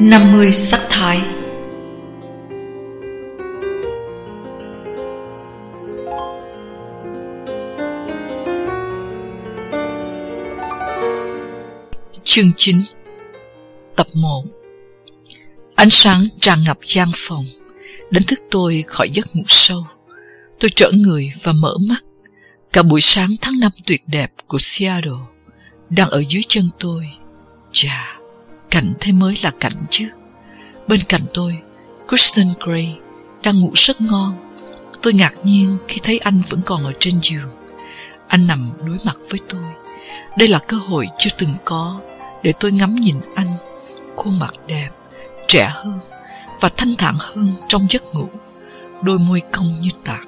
50 sắc thái Chương 9 Tập 1 Ánh sáng tràn ngập gian phòng, Đánh thức tôi khỏi giấc ngủ sâu. Tôi trở người và mở mắt. Cả buổi sáng tháng năm tuyệt đẹp của Seattle Đang ở dưới chân tôi. Chà. Cảnh thế mới là cảnh chứ. Bên cạnh tôi Kristen Gray đang ngủ rất ngon. Tôi ngạc nhiên khi thấy anh vẫn còn ở trên giường. Anh nằm đối mặt với tôi. Đây là cơ hội chưa từng có Để tôi ngắm nhìn anh. Khuôn mặt đẹp Trẻ hơn Và thanh thản hơn trong giấc ngủ. Đôi môi cong như tạc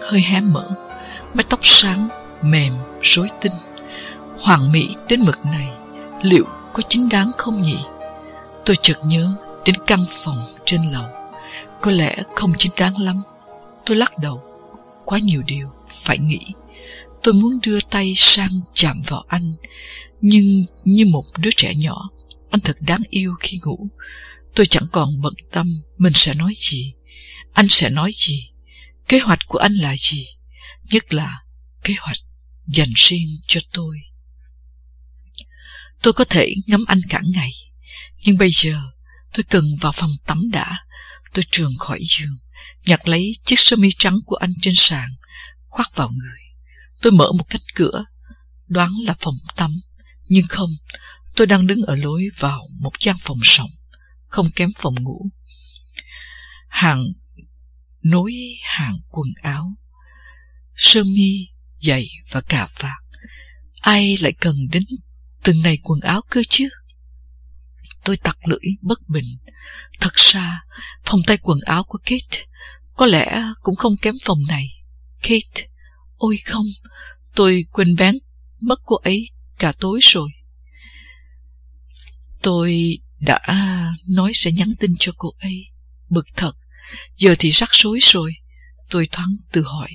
Hơi hé mở. Mái tóc sáng, mềm, rối tinh. Hoàng mỹ đến mực này Liệu có chính đáng không nhỉ? Tôi chợt nhớ đến căn phòng trên lầu. Có lẽ không chính đáng lắm. Tôi lắc đầu. Quá nhiều điều phải nghĩ. Tôi muốn đưa tay sang chạm vào anh, nhưng như một đứa trẻ nhỏ, anh thật đáng yêu khi ngủ. Tôi chẳng còn bận tâm mình sẽ nói gì. Anh sẽ nói gì? Kế hoạch của anh là gì? Nhất là kế hoạch dành riêng cho tôi. Tôi có thể ngắm anh cả ngày, nhưng bây giờ tôi cần vào phòng tắm đã. Tôi trường khỏi giường, nhặt lấy chiếc sơ mi trắng của anh trên sàn, khoác vào người. Tôi mở một cánh cửa, đoán là phòng tắm, nhưng không, tôi đang đứng ở lối vào một gian phòng rộng, không kém phòng ngủ. Hàng nối hàng quần áo, sơ mi, giày và cà vạt. Ai lại cần đến từng này quần áo cơ chứ? Tôi tặc lưỡi bất bình. Thật ra, phòng tay quần áo của Kate có lẽ cũng không kém phòng này. Kate, ôi không, tôi quên bán mất cô ấy cả tối rồi. Tôi đã nói sẽ nhắn tin cho cô ấy. Bực thật, giờ thì rắc rối rồi. Tôi thoáng tự hỏi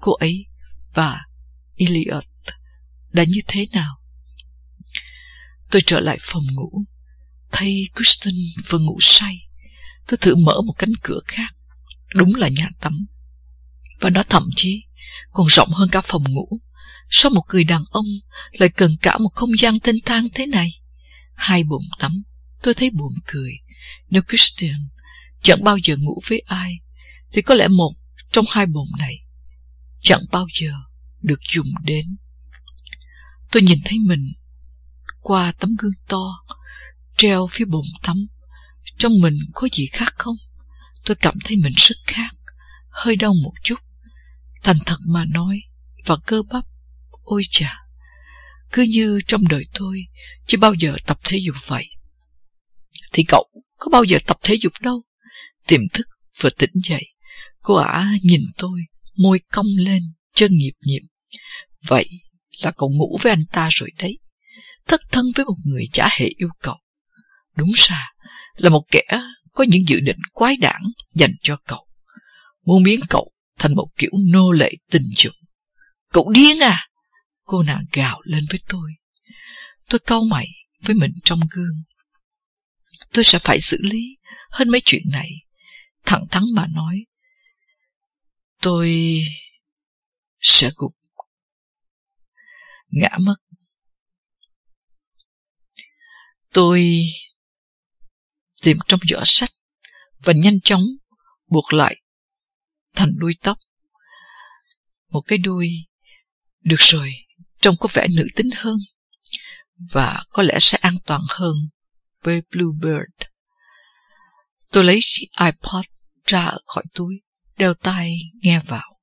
cô ấy và Elliot đã như thế nào. Tôi trở lại phòng ngủ, thấy Kristen vừa ngủ say. Tôi thử mở một cánh cửa khác, đúng là nhà tắm. Và nó thậm chí còn rộng hơn cả phòng ngủ. Sao một người đàn ông lại cần cả một không gian thanh thang thế này? Hai bồn tắm, tôi thấy buồn cười. Nếu Christian chẳng bao giờ ngủ với ai, thì có lẽ một trong hai bồn này chẳng bao giờ được dùng đến. Tôi nhìn thấy mình qua tấm gương to, treo phía bồn tắm. Trong mình có gì khác không? Tôi cảm thấy mình rất khác, hơi đau một chút. Thành thật mà nói, và cơ bắp, ôi chà, cứ như trong đời tôi chưa bao giờ tập thể dục vậy. Thì cậu có bao giờ tập thể dục đâu? Tiềm thức vừa tỉnh dậy, cô ả nhìn tôi, môi cong lên, chân nhịp nhịp. Vậy là cậu ngủ với anh ta rồi đấy thất thân với một người chả hề yêu cầu. Đúng ra là một kẻ có những dự định quái đản dành cho cậu. Muốn biến cậu thành một kiểu nô lệ tình dục. Cậu điên à? Cô nàng gào lên với tôi. Tôi cau mày với mình trong gương. Tôi sẽ phải xử lý hơn mấy chuyện này. Thẳng thắn mà nói. Tôi sẽ gục ngã mất Tôi tìm trong giỏ sách và nhanh chóng buộc lại thành đuôi tóc. Một cái đuôi, được rồi, trông có vẻ nữ tính hơn và có lẽ sẽ an toàn hơn với Bluebird. Tôi lấy iPod ra khỏi túi, đeo tai nghe vào.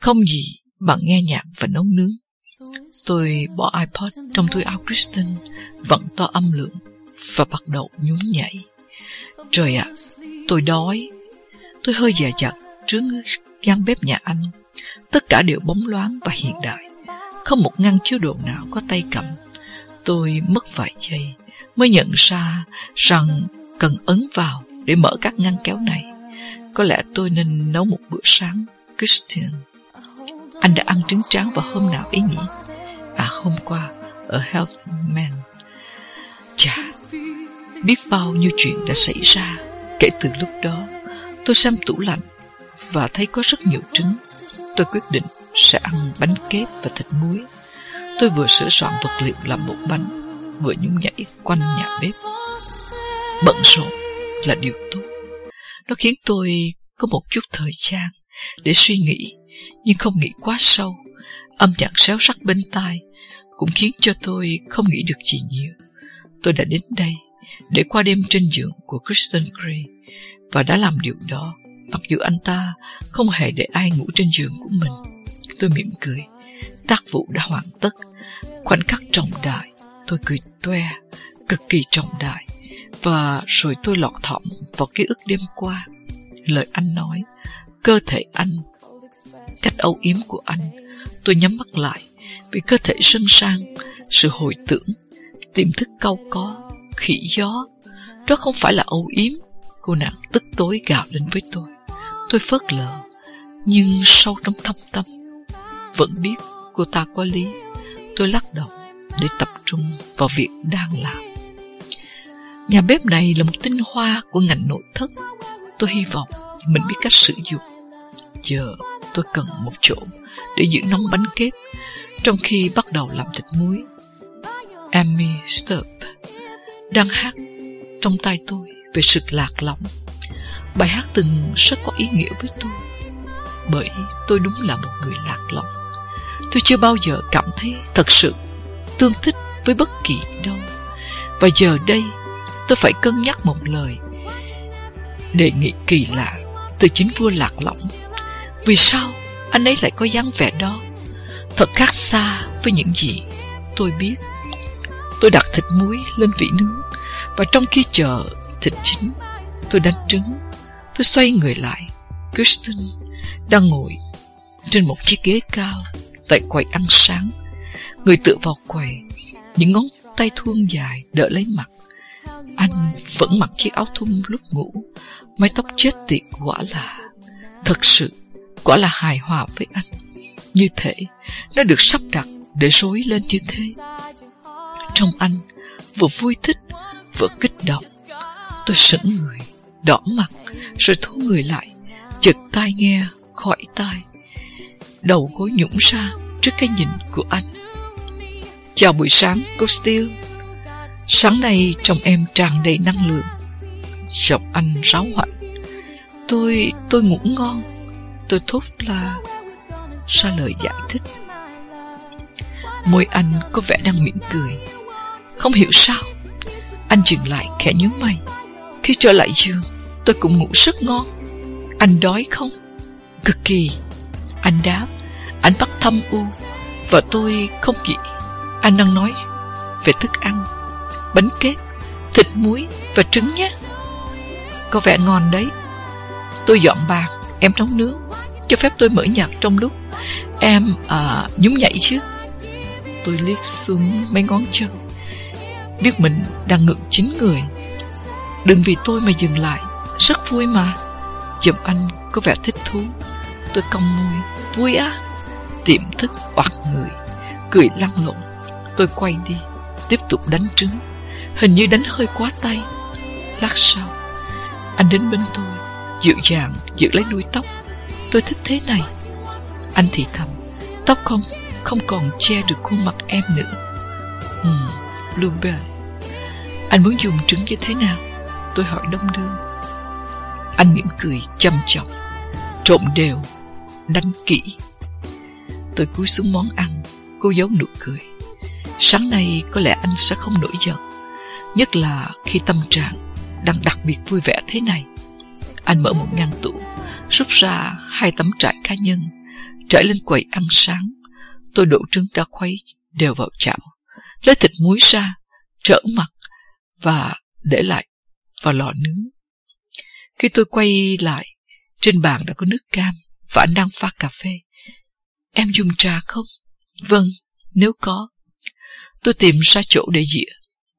Không gì bằng nghe nhạc và nấu nướng. Tôi bỏ iPod trong túi áo Kristen, vẫn to âm lượng và bắt đầu nhún nhảy. Trời ạ, tôi đói. Tôi hơi dè dặt trước gian bếp nhà anh. Tất cả đều bóng loáng và hiện đại. Không một ngăn chứa đồ nào có tay cầm. Tôi mất vài giây mới nhận ra rằng cần ấn vào để mở các ngăn kéo này. Có lẽ tôi nên nấu một bữa sáng. Christian, anh đã ăn trứng trắng vào hôm nào ấy nhỉ? À hôm qua ở Health Man. Chà, Biết bao nhiêu chuyện đã xảy ra. Kể từ lúc đó, Tôi xem tủ lạnh Và thấy có rất nhiều trứng. Tôi quyết định sẽ ăn bánh kép và thịt muối. Tôi vừa sửa soạn vật liệu làm bột bánh Vừa nhúng nhảy quanh nhà bếp. Bận rộn là điều tốt. Nó khiến tôi có một chút thời gian Để suy nghĩ, Nhưng không nghĩ quá sâu. Âm nhạc xéo sắc bên tai Cũng khiến cho tôi không nghĩ được gì nhiều. Tôi đã đến đây để qua đêm trên giường của Kristen Gray. Và đã làm điều đó, Mặc dù anh ta không hề để ai ngủ trên giường của mình. Tôi mỉm cười. Tác vụ đã hoàn tất. Khoảnh khắc trọng đại, Tôi cười toe, Cực kỳ trọng đại. Và rồi tôi lọt thỏm vào ký ức đêm qua. Lời anh nói, Cơ thể anh, Cách âu yếm của anh, Tôi nhắm mắt lại Vì cơ thể sân sang, Sự hồi tưởng, Tiềm thức cau có. Khỉ gió. Đó không phải là âu yếm. Cô nàng tức tối gào lên với tôi. Tôi phớt lờ, Nhưng sâu trong thâm tâm, Vẫn biết cô ta có lý. Tôi lắc đầu Để tập trung vào việc đang làm. Nhà bếp này là một tinh hoa của ngành nội thất. Tôi hy vọng mình biết cách sử dụng. Giờ tôi cần một chỗ để giữ nóng bánh kép, Trong khi bắt đầu làm thịt muối. Amy Sturp đang hát trong tay tôi về sự lạc lõng. Bài hát từng rất có ý nghĩa với tôi, Bởi tôi đúng là một người lạc lõng. Tôi chưa bao giờ cảm thấy thật sự tương thích với bất kỳ đâu. Và giờ đây, tôi phải cân nhắc một lời Đề nghị kỳ lạ từ chính vua lạc lõng. Vì sao anh ấy lại có dáng vẻ đó? Thật khác xa với những gì tôi biết. Tôi đặt thịt muối lên vị nướng Và trong khi chờ thịt chín Tôi đánh trứng Tôi xoay người lại Kirsten đang ngồi trên một chiếc ghế cao tại quầy ăn sáng. Người tựa vào quầy, những ngón tay thuông dài đỡ lấy mặt. Anh vẫn mặc chiếc áo thun lúc ngủ, mái tóc chết tiệt quả là thật sự quả là hài hòa với anh. Như thế, nó được sắp đặt để rối lên như thế. Trong anh, vừa vui thích, vừa kích động. Tôi sững người, đỏ mặt, rồi thu người lại, chật tai nghe, khỏi tai. Đầu gối nhũng ra trước cái nhìn của anh. Chào buổi sáng, cô Steele. Sáng nay trong em tràn đầy năng lượng. Giọng anh ráo hoạnh. Tôi, tôi ngủ ngon. Tôi thốt là ra lời giải thích. Môi anh có vẻ đang mỉm cười. Không hiểu sao. Anh dừng lại khẽ nhớ mày. Khi trở lại giường, tôi cũng ngủ rất ngon. Anh đói không? Cực kỳ. Anh đáp. Anh bắt thâm u. Và tôi không nghĩ anh đang nói về thức ăn, bánh kết thịt muối và trứng nhé. Có vẻ ngon đấy. Tôi dọn bàn, em nấu nướng. Cho phép tôi mở nhạc trong lúc em à, nhúng nhảy chứ. Tôi liếc xuống mấy ngón chân. Biết mình đang ngự chín người. Đừng vì tôi mà dừng lại. Rất vui mà. Giọng anh có vẻ thích thú. Tôi cong môi. Vui á. tiệm thức bạc người. Cười lăn lộn. Tôi quay đi. Tiếp tục đánh trứng. Hình như đánh hơi quá tay. Lát sau, anh đến bên tôi, dịu dàng giữ lấy đuôi tóc. Tôi thích thế này. Anh thì thầm, tóc không không còn che được khuôn mặt em nữa. Ừ, hmm Bluebell. Anh muốn dùng trứng như thế nào? Tôi hỏi đông đưa. Anh mỉm cười chăm chọc, trộn đều, đánh kỹ. Tôi cúi xuống món ăn, cô giấu nụ cười. Sáng nay có lẽ anh sẽ không nổi giận, nhất là khi tâm trạng đang đặc biệt vui vẻ thế này. Anh mở một ngăn tủ, rút ra hai tấm trải cá nhân, trải lên quầy ăn sáng. Tôi đổ trứng đã khuấy đều vào chảo, lấy thịt muối ra, trở mặt và để lại vào lò nướng. Khi tôi quay lại, trên bàn đã có nước cam và anh đang pha cà phê. Em dùng trà không? Vâng, nếu có. Tôi tìm ra chỗ để dĩa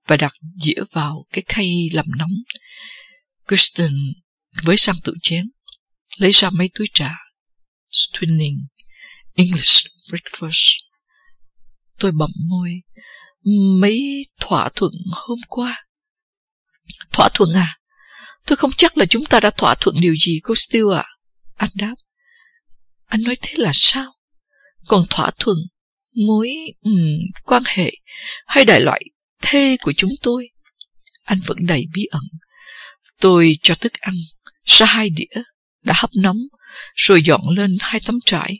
và đặt dĩa vào cái khay làm nóng. Kristen với sang tự chén, lấy ra mấy túi trà. Twinning English Breakfast. Tôi bậm môi. Mấy thỏa thuận hôm qua. Thỏa thuận à? Tôi không chắc là chúng ta đã thỏa thuận điều gì, cô Steele ạ. Anh đáp. Anh nói thế là sao? Còn thỏa thuận, mối um, quan hệ hay đại loại thê của chúng tôi? Anh vẫn đầy bí ẩn. Tôi cho thức ăn, ra hai đĩa, đã hấp nóng, rồi dọn lên hai tấm trải.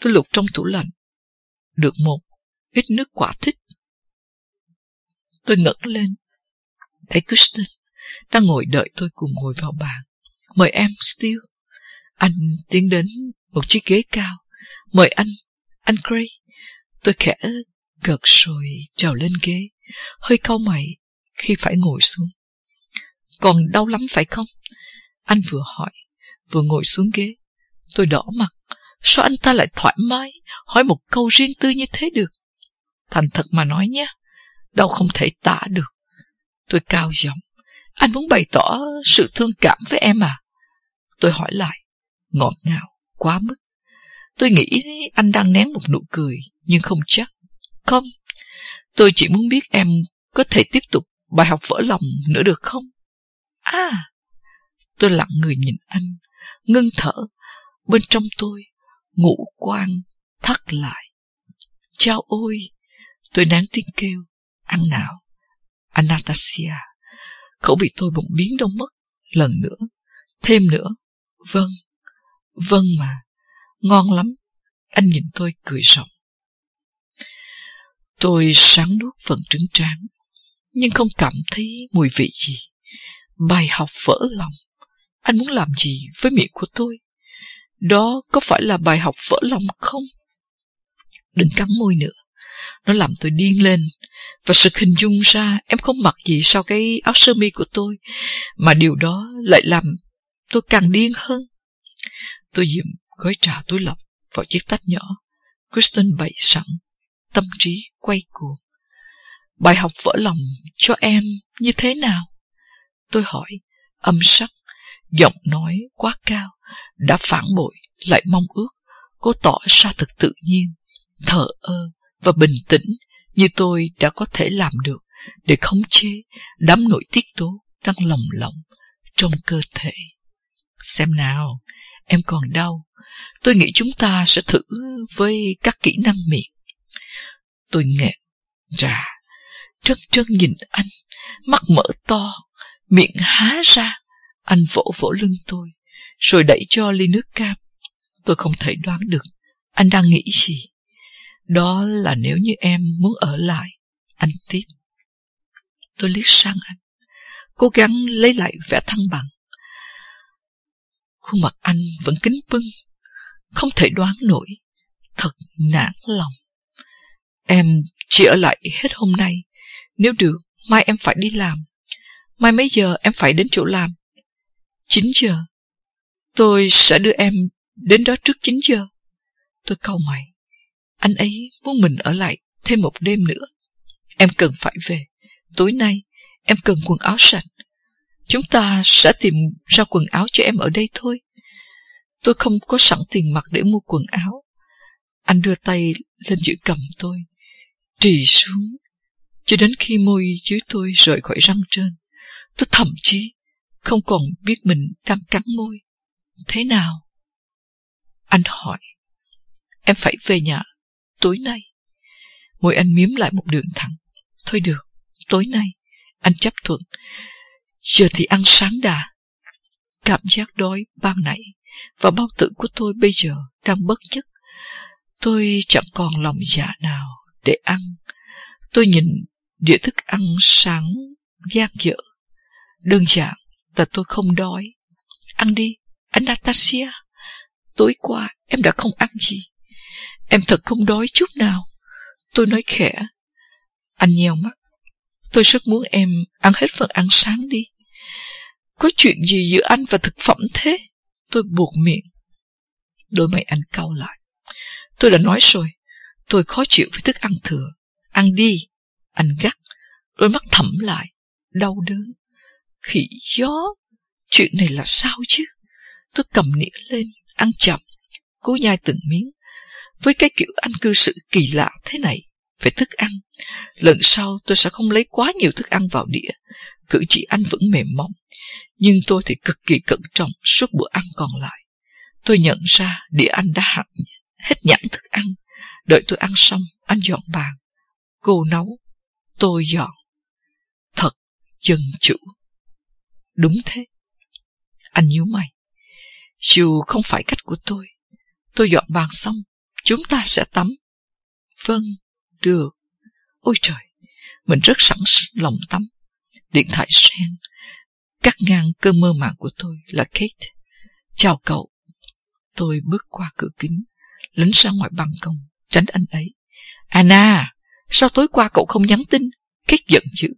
Tôi lục trong tủ lạnh. Được một, ít nước quả thích. Tôi ngẩng lên, thấy Kristen đang ngồi đợi tôi cùng ngồi vào bàn. Mời em, Steele. Anh tiến đến một chiếc ghế cao. Mời anh, anh Gray. Tôi khẽ gật rồi trèo lên ghế, hơi cau mày khi phải ngồi xuống. Còn đau lắm phải không? Anh vừa hỏi, vừa ngồi xuống ghế. Tôi đỏ mặt. Sao anh ta lại thoải mái, hỏi một câu riêng tư như thế được? Thành thật mà nói nhé, đau không thể tả được. Tôi cao giọng. Anh muốn bày tỏ sự thương cảm với em à? Tôi hỏi lại, ngọt ngào, quá mức. Tôi nghĩ anh đang nén một nụ cười, nhưng không chắc. Không, tôi chỉ muốn biết em có thể tiếp tục bài học vỡ lòng nữa được không? À, tôi lặng người nhìn anh, ngưng thở. Bên trong tôi, ngũ quan thắt lại. Chao ôi, tôi nán tiếng kêu, ăn nào. Anastasia. Khẩu vị tôi bỗng biến đông mất. Lần nữa. Thêm nữa. Vâng. Vâng mà. Ngon lắm. Anh nhìn tôi cười rộng. Tôi sáng nuốt phần trứng tráng. Nhưng không cảm thấy mùi vị gì. Bài học vỡ lòng. Anh muốn làm gì với miệng của tôi? Đó có phải là bài học vỡ lòng không? Đừng cắn môi nữa. Nó làm tôi điên lên. Và sự hình dung ra em không mặc gì sau cái áo sơ mi của tôi. Mà điều đó lại làm tôi càng điên hơn. Tôi dìm gói trà túi lọc vào chiếc tách nhỏ. Kristen bày sẵn. Tâm trí quay cuồng. Bài học vỡ lòng cho em như thế nào? Tôi hỏi, âm sắc, giọng nói quá cao, đã phản bội, lại mong ước, cố tỏ ra thật tự nhiên, thờ ơ và bình tĩnh như tôi đã có thể làm được để khống chế đám nội tiết tố đang lồng lộng trong cơ thể. Xem nào, em còn đau. Tôi nghĩ chúng ta sẽ thử với các kỹ năng miệng. Tôi nghẹn ra, trân trân nhìn anh, mắt mở to, miệng há ra. Anh vỗ vỗ lưng tôi, rồi đẩy cho ly nước cam. Tôi không thể đoán được anh đang nghĩ gì. Đó là nếu như em muốn ở lại. Anh tiếp. Tôi liếc sang anh, cố gắng lấy lại vẻ thăng bằng. Khuôn mặt anh vẫn kính bưng, không thể đoán nổi. Thật nản lòng. Em chỉ ở lại hết hôm nay. Nếu được, mai em phải đi làm. Mai mấy giờ em phải đến chỗ làm? 9 giờ. Tôi sẽ đưa em đến đó trước 9 giờ. Tôi cau mày. Anh ấy muốn mình ở lại thêm một đêm nữa. Em cần phải về. Tối nay, em cần quần áo sạch. Chúng ta sẽ tìm ra quần áo cho em ở đây thôi. Tôi không có sẵn tiền mặt để mua quần áo. Anh đưa tay lên giữ cầm tôi, trì xuống, cho đến khi môi dưới tôi rời khỏi răng trên. Tôi thậm chí không còn biết mình đang cắn môi. Thế nào? Anh hỏi. Em phải về nhà tối nay. Môi anh miếm lại một đường thẳng. Thôi được, tối nay, anh chấp thuận. Giờ thì ăn sáng đà. Cảm giác đói ban nãy và bao tử của tôi bây giờ đang bất nhất. Tôi chẳng còn lòng dạ nào để ăn. Tôi nhìn đĩa thức ăn sáng gian dở. Đơn giản là tôi không đói. Ăn đi, Anastasia. Tối qua em đã không ăn gì. Em thật không đói chút nào. Tôi nói khẽ. Anh nheo mắt. Tôi rất muốn em ăn hết phần ăn sáng đi. Có chuyện gì giữa anh và thực phẩm thế? Tôi buộc miệng. Đôi mày anh cau lại. Tôi đã nói rồi. Tôi khó chịu với thức ăn thừa. Ăn đi. Anh gắt. Đôi mắt thẩm lại. Đau đớn. Khỉ gió. Chuyện này là sao chứ? Tôi cầm nĩa lên. Ăn chậm. Cố nhai từng miếng. Với cái kiểu anh cư xử kỳ lạ thế này về thức ăn, lần sau tôi sẽ không lấy quá nhiều thức ăn vào đĩa. cử chỉ anh vẫn mềm mỏng, nhưng tôi thì cực kỳ cẩn trọng suốt bữa ăn còn lại. Tôi nhận ra đĩa anh đã hẳn hết nhãn thức ăn. Đợi tôi ăn xong, anh dọn bàn. Cô nấu, tôi dọn. Thật dân chủ. Đúng thế. Anh nhíu mày. Dù không phải cách của tôi, tôi dọn bàn xong, chúng ta sẽ tắm. Vâng, được. Ôi trời, mình rất sẵn lòng tắm. Điện thoại sen, cắt ngang cơn mơ màng của tôi là Kate. Chào cậu. Tôi bước qua cửa kính, lấn ra ngoài ban công, tránh anh ấy. Anna, sao tối qua cậu không nhắn tin? Kate giận dữ.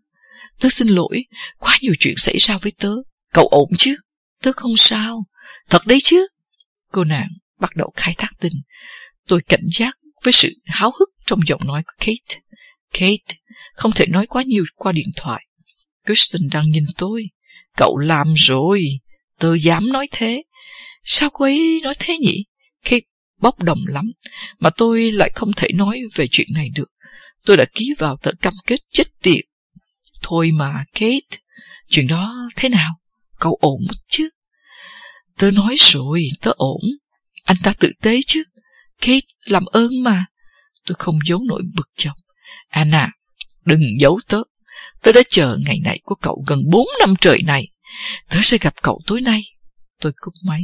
Tớ xin lỗi, quá nhiều chuyện xảy ra với tớ. Cậu ổn chứ? Tớ không sao. Thật đấy chứ? Cô nàng bắt đầu khai thác tình. Tôi cảnh giác với sự háo hức trong giọng nói của Kate. Kate, không thể nói quá nhiều qua điện thoại. Kirsten đang nhìn tôi. Cậu làm rồi. Tớ dám nói thế. Sao cô ấy nói thế nhỉ? Kate bốc đồng lắm, mà tôi lại không thể nói về chuyện này được. Tôi đã ký vào tờ cam kết chết tiệt. Thôi mà, Kate, chuyện đó thế nào? Cậu ổn chứ? Tớ nói rồi, tớ ổn. Anh ta tự tế chứ. Kate, làm ơn mà. Tôi không giấu nổi bực chồng. Anna, đừng giấu tớ. Tớ đã chờ ngày này của cậu gần bốn năm trời này. Tớ sẽ gặp cậu tối nay. Tôi cúp máy.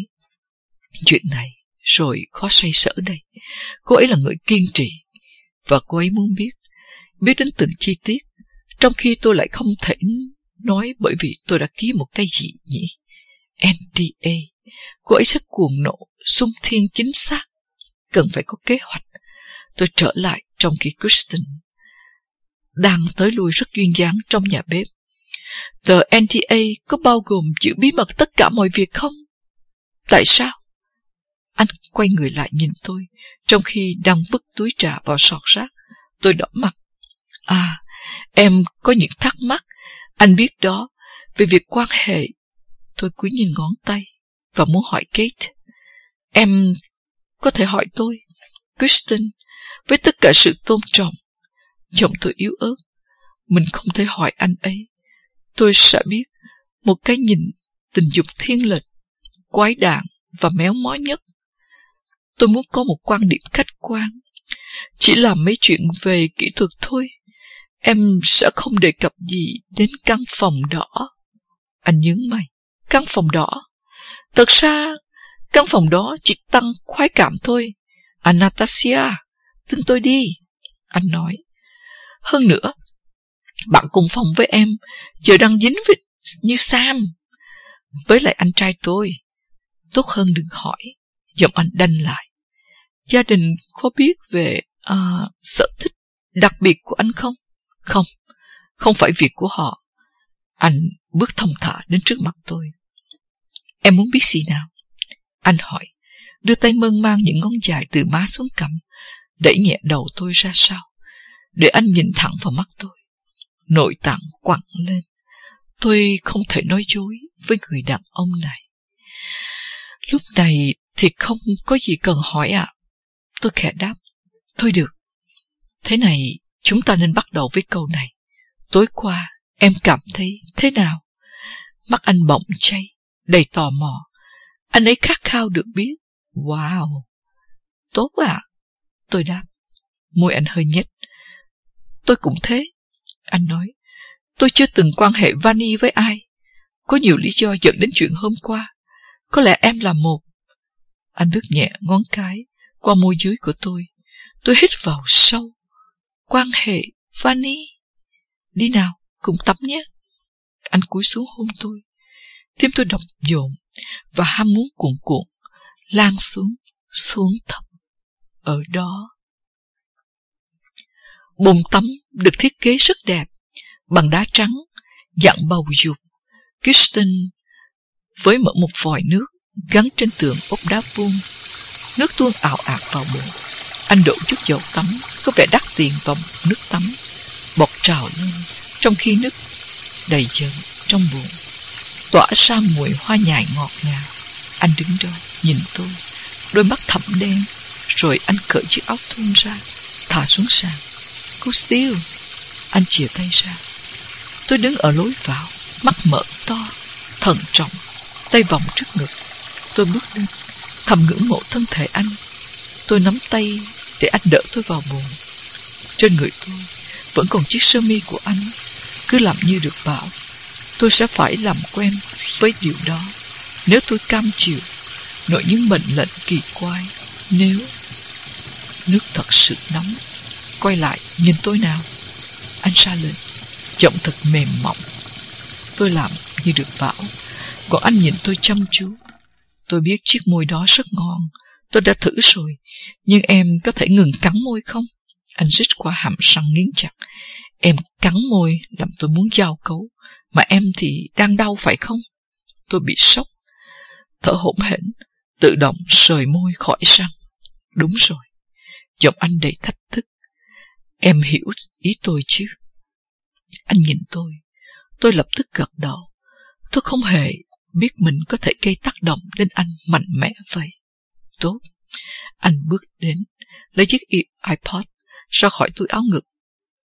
Chuyện này, rồi khó xoay sở đây. Cô ấy là người kiên trì. Và cô ấy muốn biết, biết đến từng chi tiết. Trong khi tôi lại không thể nói bởi vì tôi đã ký một cái gì nhỉ? NDA. Cô ấy sẽ cuồng nộ, sung thiên chính xác. Cần phải có kế hoạch. Tôi trở lại trong khi Kristen đang tới lui rất duyên dáng trong nhà bếp. Tờ NTA có bao gồm giữ bí mật tất cả mọi việc không? Tại sao? Anh quay người lại nhìn tôi, trong khi đang vứt túi trà vào sọt rác. Tôi đỏ mặt. À, em có những thắc mắc. Anh biết đó, về việc quan hệ. Tôi cúi nhìn ngón tay và muốn hỏi Kate. Em có thể hỏi tôi, Kristen, với tất cả sự tôn trọng. Giọng tôi yếu ớt. Mình không thể hỏi anh ấy. Tôi sẽ biết một cái nhìn tình dục thiên lệch, quái đản và méo mó nhất. Tôi muốn có một quan điểm khách quan. Chỉ làm mấy chuyện về kỹ thuật thôi. Em sẽ không đề cập gì đến căn phòng đỏ. Anh nhướng mày. Căn phòng đỏ? Thật ra, căn phòng đó chỉ tăng khoái cảm thôi. Anastasia, tin tôi đi. Anh nói. Hơn nữa, bạn cùng phòng với em giờ đang dính với như Sam. Với lại anh trai tôi. Tốt hơn đừng hỏi. Giọng anh đanh lại. Gia đình có biết về à, sở thích đặc biệt của anh không? Không, không phải việc của họ. Anh bước thông thả đến trước mặt tôi. Em muốn biết gì nào? Anh hỏi, đưa tay mơn mang những ngón dài từ má xuống cằm, đẩy nhẹ đầu tôi ra sau, để anh nhìn thẳng vào mắt tôi. Nội tạng quặn lên. Tôi không thể nói dối với người đàn ông này. Lúc này thì không có gì cần hỏi ạ. À. Tôi khẽ đáp. Thôi được. Thế này, chúng ta nên bắt đầu với câu này. Tối qua, em cảm thấy thế nào? Mắt anh bỗng chay, đầy tò mò. Anh ấy khát khao được biết. Wow! Tốt à? Tôi đáp. Môi anh hơi nhếch. Tôi cũng thế. Anh nói. Tôi chưa từng quan hệ vani với ai. Có nhiều lý do dẫn đến chuyện hôm qua. Có lẽ em là một. Anh đứt nhẹ ngón cái qua môi dưới của tôi. Tôi hít vào sâu. Quan hệ vani. Đi nào, cùng tắm nhé. Anh cúi xuống hôn tôi. Tim tôi đập dồn và ham muốn cuộn cuộn lan xuống, xuống thấp. Ở đó. Bồn tắm được thiết kế rất đẹp, bằng đá trắng, dạng bầu dục. Kirsten với mở một vòi nước gắn trên tường ốp đá vuông. Nước tuôn ảo ạt vào bồn. Anh đổ chút dầu tắm, có vẻ đắt tiền vào nước tắm. Bọt trào lên, trong khi nước đầy dần trong bồn tỏa ra mùi hoa nhài ngọt ngào. Anh đứng đó, nhìn tôi, đôi mắt thẳm đen, rồi anh cởi chiếc áo thun ra, thả xuống sàn. Cô Steele, anh chìa tay ra. Tôi đứng ở lối vào, mắt mở to, thận trọng, tay vòng trước ngực. Tôi bước lên, thầm ngưỡng mộ thân thể anh. Tôi nắm tay để anh đỡ tôi vào buồn. Trên người tôi vẫn còn chiếc sơ mi của anh. Cứ làm như được bảo, tôi sẽ phải làm quen với điều đó. Nếu tôi cam chịu, nội những mệnh lệnh kỳ quái, nếu nước thật sự nóng, quay lại nhìn tôi nào. Anh ra lệnh, giọng thật mềm mỏng. Tôi làm như được bảo, còn anh nhìn tôi chăm chú. Tôi biết chiếc môi đó rất ngon, tôi đã thử rồi, nhưng em có thể ngừng cắn môi không? Anh rít qua hàm răng nghiến chặt. Em cắn môi làm tôi muốn giao cấu, mà em thì đang đau phải không? Tôi bị sốc, thở hổn hển, tự động sời môi khỏi răng. Đúng rồi, giọng anh đầy thách thức. Em hiểu ý tôi chứ? Anh nhìn tôi, tôi lập tức gật đầu. Tôi không hề biết mình có thể gây tác động đến anh mạnh mẽ vậy. Tốt. Anh bước đến, lấy chiếc iPod ra khỏi túi áo ngực,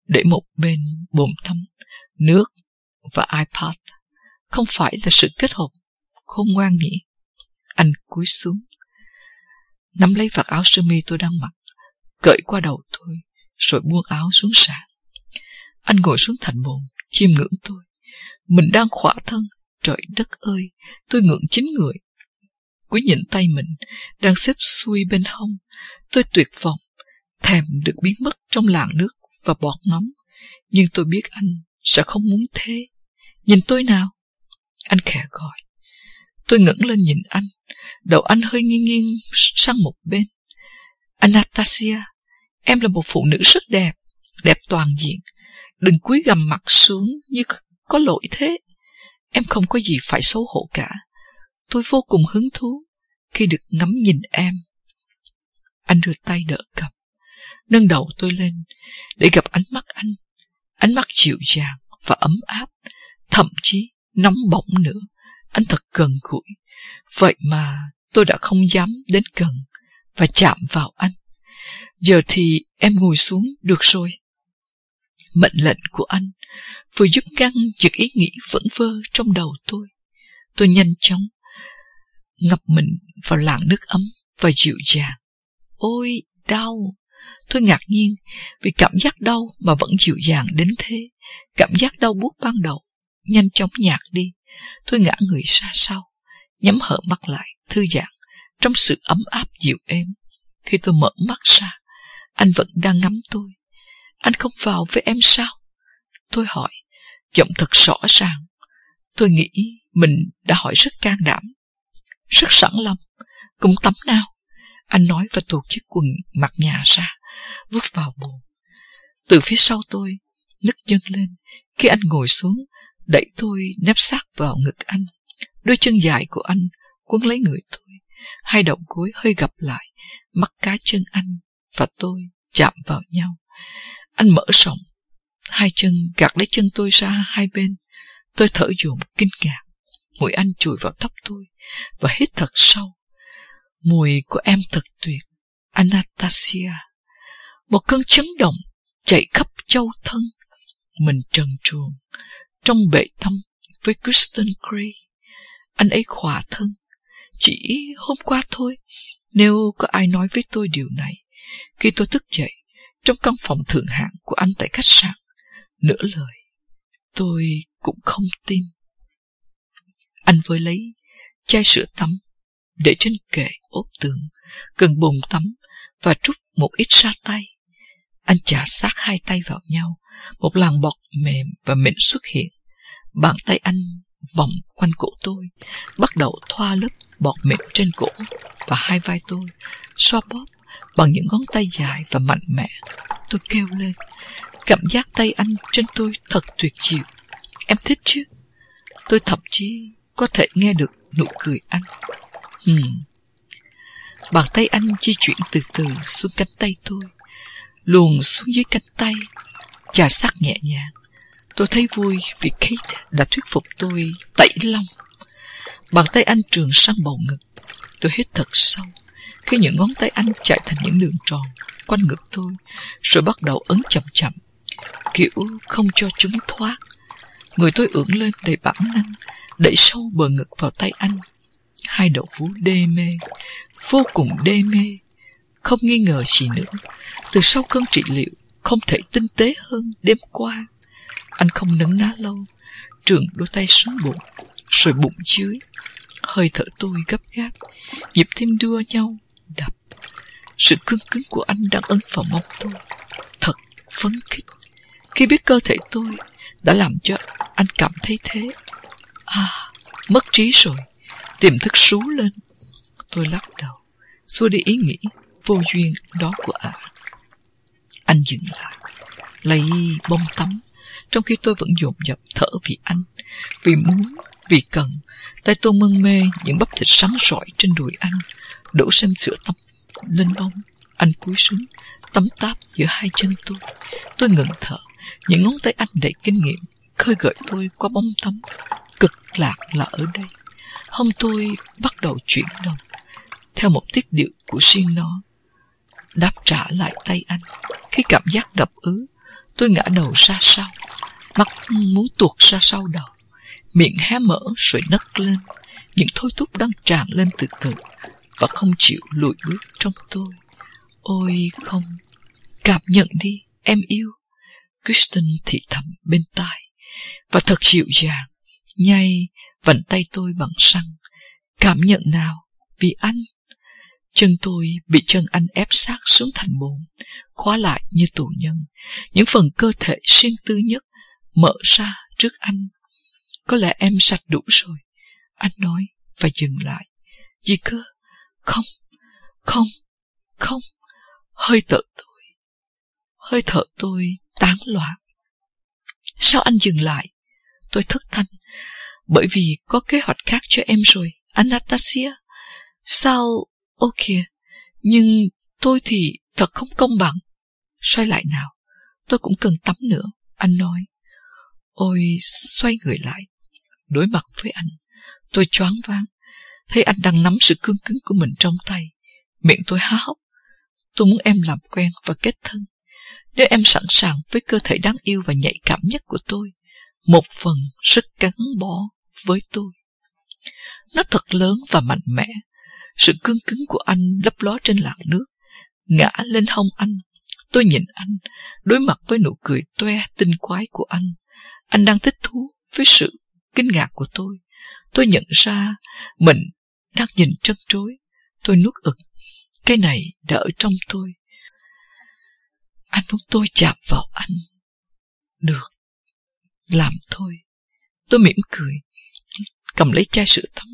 để một bên bồn thấm nước và iPod. Không phải là sự kết hợp khôn ngoan nhỉ? Anh cúi xuống, nắm lấy vạt áo sơ mi tôi đang mặc, cởi qua đầu tôi, rồi buông áo xuống sàn. Anh ngồi xuống thành bồn, chiêm ngưỡng tôi. Mình đang khỏa thân, trời đất ơi, tôi ngưỡng chính người. Quý nhìn tay mình, đang xếp xuôi bên hông. Tôi tuyệt vọng, thèm được biến mất trong làn nước và bọt nóng. Nhưng tôi biết anh sẽ không muốn thế. Nhìn tôi nào. Anh khẽ gọi. Tôi ngẩng lên nhìn anh. Đầu anh hơi nghiêng nghiêng sang một bên. Anastasia, em là một phụ nữ rất đẹp, đẹp toàn diện. Đừng cúi gầm mặt xuống như có lỗi thế. Em không có gì phải xấu hổ cả. Tôi vô cùng hứng thú khi được ngắm nhìn em. Anh đưa tay đỡ cầm, nâng đầu tôi lên để gặp ánh mắt anh. Ánh mắt dịu dàng và ấm áp, thậm chí nóng bỏng nữa. Anh thật gần gũi. Vậy mà tôi đã không dám đến gần và chạm vào anh. Giờ thì em ngồi xuống được rồi. Mệnh lệnh của anh vừa giúp ngăn những ý nghĩ vẫn vơ trong đầu tôi. Tôi nhanh chóng ngập mình vào làn nước ấm và dịu dàng. Ôi, đau! Tôi ngạc nhiên vì cảm giác đau mà vẫn dịu dàng đến thế. Cảm giác đau buốt ban đầu, nhanh chóng nhạt đi. Tôi ngã người ra sau, nhắm hở mắt lại, thư giãn, trong sự ấm áp dịu êm. Khi tôi mở mắt ra, anh vẫn đang ngắm tôi. Anh không vào với em sao? Tôi hỏi, giọng thật rõ ràng. Tôi nghĩ mình đã hỏi rất can đảm, rất sẵn lòng. cũng tắm nào. Anh nói và tuột chiếc quần mặc nhà ra, vứt vào bồn. Từ phía sau tôi, nức dâng lên. Khi anh ngồi xuống, đẩy tôi nép sát vào ngực anh. Đôi chân dài của anh quấn lấy người tôi. Hai đầu gối hơi gặp lại, mắt cá chân anh và tôi chạm vào nhau. Anh mở rộng, hai chân gạt lấy chân tôi ra hai bên. Tôi thở dồn kinh ngạc. Mũi anh chùi vào tóc tôi và hít thật sâu. Mùi của em thật tuyệt, Anastasia. Một cơn chấn động chạy khắp châu thân. Mình trần truồng, trong bệ tâm với Kristen Gray. Anh ấy khỏa thân. Chỉ hôm qua thôi, nếu có ai nói với tôi điều này, khi tôi thức dậy, trong căn phòng thượng hạng của anh tại khách sạn, nửa lời, tôi cũng không tin. Anh với lấy chai sữa tắm để trên kệ ốp tường, gần bồn tắm và trút một ít ra tay. Anh chà sát hai tay vào nhau, một làn bọt mềm và mịn xuất hiện. Bàn tay anh vòng quanh cổ tôi, bắt đầu thoa lớp bọt mịn trên cổ và hai vai tôi, xoa bóp bằng những ngón tay dài và mạnh mẽ. Tôi kêu lên, cảm giác tay anh trên tôi thật tuyệt diệu. Em thích chứ? Tôi thậm chí có thể nghe được nụ cười anh. Hmm. Bàn tay anh di chuyển từ từ xuống cánh tay tôi, luồn xuống dưới cánh tay, chà sắc nhẹ nhàng. Tôi thấy vui vì Kate đã thuyết phục tôi tẩy long. Bàn tay anh trường sang bầu ngực. Tôi hít thật sâu khi những ngón tay anh chạy thành những đường tròn quanh ngực tôi, rồi bắt đầu ấn chậm chậm, kiểu không cho chúng thoát. Người tôi ưỡn lên đầy bản năng, đẩy sâu bờ ngực vào tay anh. Hai đầu vú đê mê, vô cùng đê mê, không nghi ngờ gì nữa. Từ sau cơn trị liệu, không thể tinh tế hơn đêm qua. Anh không nấn ná lâu, trường đôi tay xuống bụng, rồi bụng dưới. Hơi thở tôi gấp gáp, nhịp tim đua nhau, đập. Sự cứng cứng của anh đang ấn vào mông tôi. Thật phấn khích. Khi biết cơ thể tôi đã làm cho anh cảm thấy thế. À, mất trí rồi. Tiềm thức sú lên. Tôi lắc đầu, xua đi ý nghĩ vô duyên đó của ả. Anh dừng lại, lấy bông tắm, trong khi tôi vẫn dồn dập thở vì anh, vì muốn, vì cần. Tay tôi mân mê những bắp thịt sáng sỏi trên đùi anh, đổ xem sữa tắm lên bông. Anh cúi xuống, tắm táp giữa hai chân tôi. Tôi ngừng thở, những ngón tay anh đầy kinh nghiệm, khơi gợi tôi qua bóng tắm. Cực lạc là ở đây. Hông tôi bắt đầu chuyển động, theo một tiết điệu của riêng nó. Đáp trả lại tay anh. Khi cảm giác ngập ứ, tôi ngã đầu ra sau. Mắt muốn tuột ra sau đầu. Miệng hé mở rồi nấc lên. Những thôi thúc đang tràn lên từ từ và không chịu lùi bước trong tôi. Ôi không, cảm nhận đi, em yêu. Kristen thì thầm bên tai và thật dịu dàng, nhay vặn tay tôi bằng răng. Cảm nhận nào, vì anh. Chân tôi bị chân anh ép sát xuống thành bồn, khóa lại như tù nhân. Những phần cơ thể riêng tư nhất mở ra trước anh. Có lẽ em sạch đủ rồi. Anh nói và dừng lại. Gì cơ? Không, không, không. Hơi thở tôi, hơi thở tôi tán loạn. Sao anh dừng lại? Tôi thức thanh. Bởi vì có kế hoạch khác cho em rồi, Anastasia. Sao? Ok, nhưng tôi thì thật không công bằng. Xoay lại nào, tôi cũng cần tắm nữa, anh nói. Ôi, xoay người lại, đối mặt với anh. Tôi choáng váng, thấy anh đang nắm sự cương cứng của mình trong tay. Miệng tôi há hốc. Tôi muốn em làm quen và kết thân. Nếu em sẵn sàng với cơ thể đáng yêu và nhạy cảm nhất của tôi, một phần rất gắn bó với tôi. Nó thật lớn và mạnh mẽ. Sự cương cứng của anh lấp ló trên làn nước, ngã lên hông anh. Tôi nhìn anh, đối mặt với nụ cười toe tinh quái của anh. Anh đang thích thú với sự kinh ngạc của tôi. Tôi nhận ra mình đang nhìn trân trối. Tôi nuốt ực. Cái này đã ở trong tôi. Anh muốn tôi chạm vào anh. Được. Làm thôi. Tôi mỉm cười. Cầm lấy chai sữa tắm.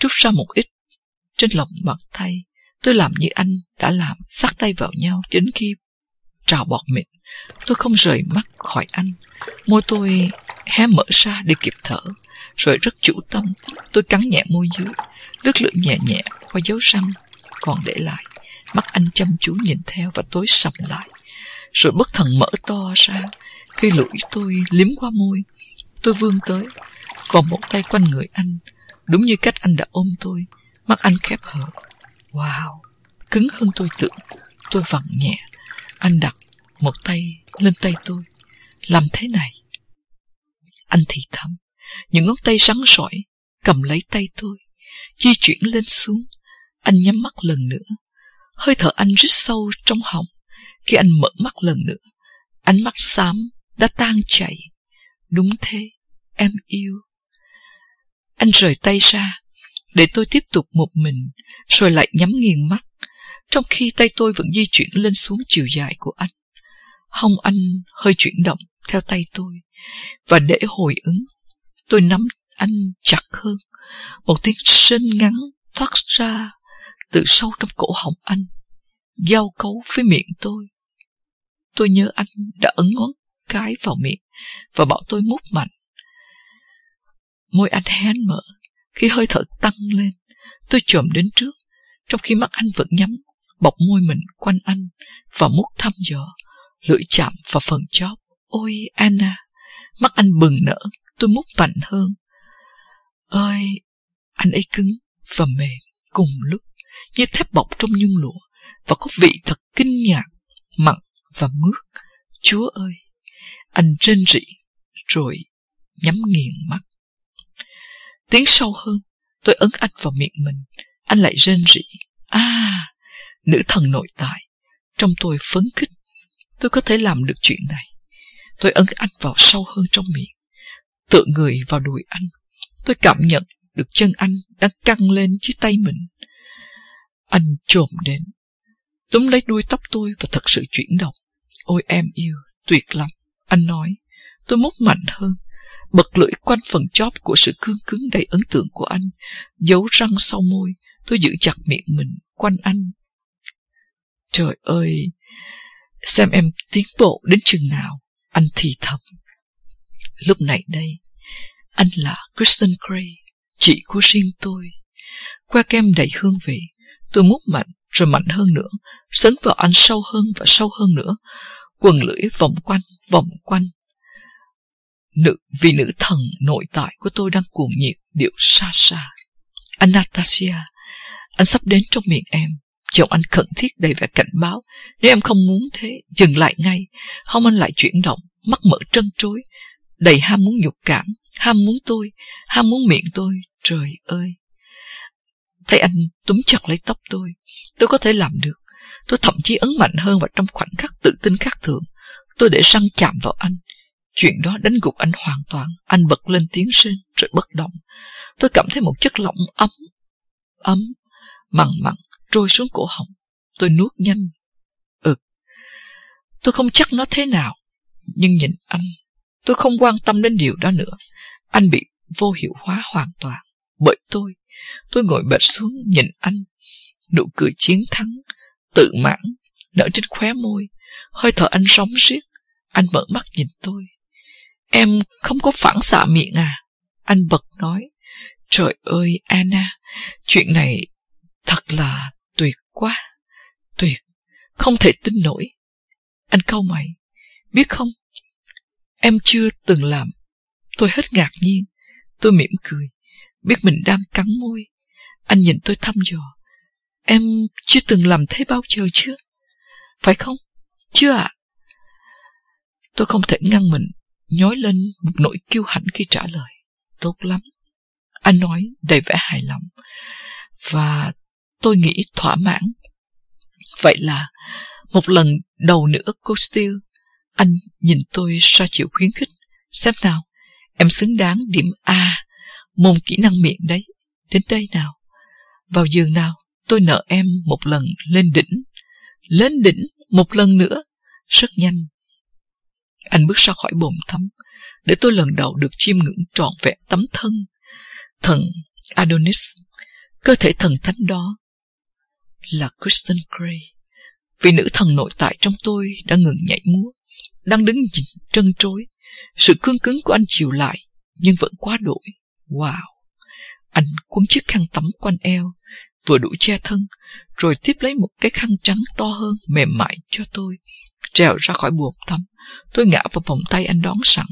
Rút ra một ít. Trên lòng bàn tay. Tôi làm như anh đã làm. Sát tay vào nhau đến khi trào bọt mịn. Tôi không rời mắt khỏi anh. Môi tôi hé mở ra để kịp thở. Rồi rất chủ tâm. Tôi cắn nhẹ môi dưới. Lướt lưỡi nhẹ nhẹ qua dấu răng còn để lại. Mắt anh chăm chú nhìn theo và tối sầm lại rồi bất thần mở to ra. Khi lưỡi tôi liếm qua môi, tôi vươn tới, vòng một tay quanh người anh, đúng như cách anh đã ôm tôi, mắt anh khép hờ. Wow, cứng hơn tôi tưởng, tôi vặn nhẹ. Anh đặt một tay lên tay tôi, làm thế này. Anh thì thầm, những ngón tay rắn sỏi cầm lấy tay tôi, di chuyển lên xuống. Anh nhắm mắt lần nữa, hơi thở anh rít sâu trong họng. Khi anh mở mắt lần nữa, ánh mắt xám đã tan chảy. Đúng thế, em yêu. Anh rời tay ra, để tôi tiếp tục một mình, rồi lại nhắm nghiền mắt, trong khi tay tôi vẫn di chuyển lên xuống chiều dài của anh. Hông anh hơi chuyển động theo tay tôi, và để hồi ứng, tôi nắm anh chặt hơn. Một tiếng sên ngắn thoát ra từ sâu trong cổ họng anh, giao cấu với miệng tôi. Tôi nhớ anh đã ấn ngón cái vào miệng và bảo tôi mút mạnh. Môi anh hén mở, khi hơi thở tăng lên, tôi trồm đến trước, trong khi mắt anh vẫn nhắm, bọc môi mình quanh anh và mút thăm dò, lưỡi chạm vào phần chóp. Ôi Anna, mắt anh bừng nở, tôi mút mạnh hơn. Ơi, anh ấy cứng và mềm cùng lúc, như thép bọc trong nhung lụa, và có vị thật kinh ngạc, mặn và mướt. Chúa ơi! Anh rên rỉ, rồi nhắm nghiền mắt. Tiếng sâu hơn, tôi ấn anh vào miệng mình. Anh lại rên rỉ. À, nữ thần nội tại. Trong tôi phấn khích. Tôi có thể làm được chuyện này. Tôi ấn anh vào sâu hơn trong miệng. Tựa người vào đùi anh. Tôi cảm nhận được chân anh đang căng lên dưới tay mình. Anh trồm đến, túm lấy đuôi tóc tôi và thật sự chuyển động. Ôi em yêu, tuyệt lắm. Anh nói, tôi mút mạnh hơn, bật lưỡi quanh phần chóp của sự cương cứng đầy ấn tượng của anh, giấu răng sau môi, tôi giữ chặt miệng mình, quanh anh. Trời ơi, xem em tiến bộ đến chừng nào, anh thì thầm. Lúc này đây, anh là Kristen Gray, chị của riêng tôi. Qua kem đầy hương vị, tôi mút mạnh rồi mạnh hơn nữa, sấn vào anh sâu hơn và sâu hơn nữa, quần lưỡi vòng quanh, vòng quanh. Nữ, vì nữ thần nội tại của tôi đang cuồng nhiệt điệu xa xa. Anastasia, anh sắp đến trong miệng em. Chồng anh khẩn thiết đầy vẻ cảnh báo. Nếu em không muốn thế, dừng lại ngay. Không anh lại chuyển động, mắt mở trân trối, đầy ham muốn nhục cảm, ham muốn tôi, ham muốn miệng tôi. Trời ơi! Thấy anh túm chặt lấy tóc tôi. Tôi có thể làm được. Tôi thậm chí ấn mạnh hơn và trong khoảnh khắc tự tin khác thường. Tôi để răng chạm vào anh. Chuyện đó đánh gục anh hoàn toàn. Anh bật lên tiếng rên rồi bất động. Tôi cảm thấy một chất lỏng ấm, ấm, mặn mặn trôi xuống cổ họng. Tôi nuốt nhanh. Ừ. Tôi không chắc nó thế nào. Nhưng nhìn anh, tôi không quan tâm đến điều đó nữa. Anh bị vô hiệu hóa hoàn toàn. Bởi tôi, tôi ngồi bệt xuống nhìn anh. Nụ cười chiến thắng, tự mãn, nở trên khóe môi. Hơi thở anh sóng riết. Anh mở mắt nhìn tôi. Em không có phản xạ miệng à? Anh bật nói. Trời ơi, Anna, chuyện này thật là tuyệt quá. Tuyệt, không thể tin nổi. Anh câu mày, biết không? Em chưa từng làm. Tôi hết ngạc nhiên. Tôi mỉm cười, biết mình đang cắn môi. Anh nhìn tôi thăm dò. Em chưa từng làm thế bao giờ chưa? Phải không? Chưa ạ. À? Tôi không thể ngăn mình, nhói lên một nỗi kiêu hãnh khi trả lời. Tốt lắm. Anh nói đầy vẻ hài lòng. Và tôi nghĩ thỏa mãn. Vậy là, một lần đầu nữa cô Steele, anh nhìn tôi ra chịu khuyến khích. Xem nào, em xứng đáng điểm A, môn kỹ năng miệng đấy. Đến đây nào. Vào giường nào, tôi nợ em một lần lên đỉnh. Lên đỉnh một lần nữa. Rất nhanh. Anh bước ra khỏi bồn tắm, để tôi lần đầu được chiêm ngưỡng trọn vẹn tấm thân. Thần Adonis, cơ thể thần thánh đó, là Kristen Gray. Vì nữ thần nội tại trong tôi đã ngừng nhảy múa, đang đứng nhìn trân trối. Sự cương cứng của anh chịu lại, nhưng vẫn quá đổi. Wow! Anh cuốn chiếc khăn tắm quanh eo, vừa đủ che thân, rồi tiếp lấy một cái khăn trắng to hơn, mềm mại cho tôi, trèo ra khỏi buồng tắm. Tôi ngã vào vòng tay anh đón sẵn.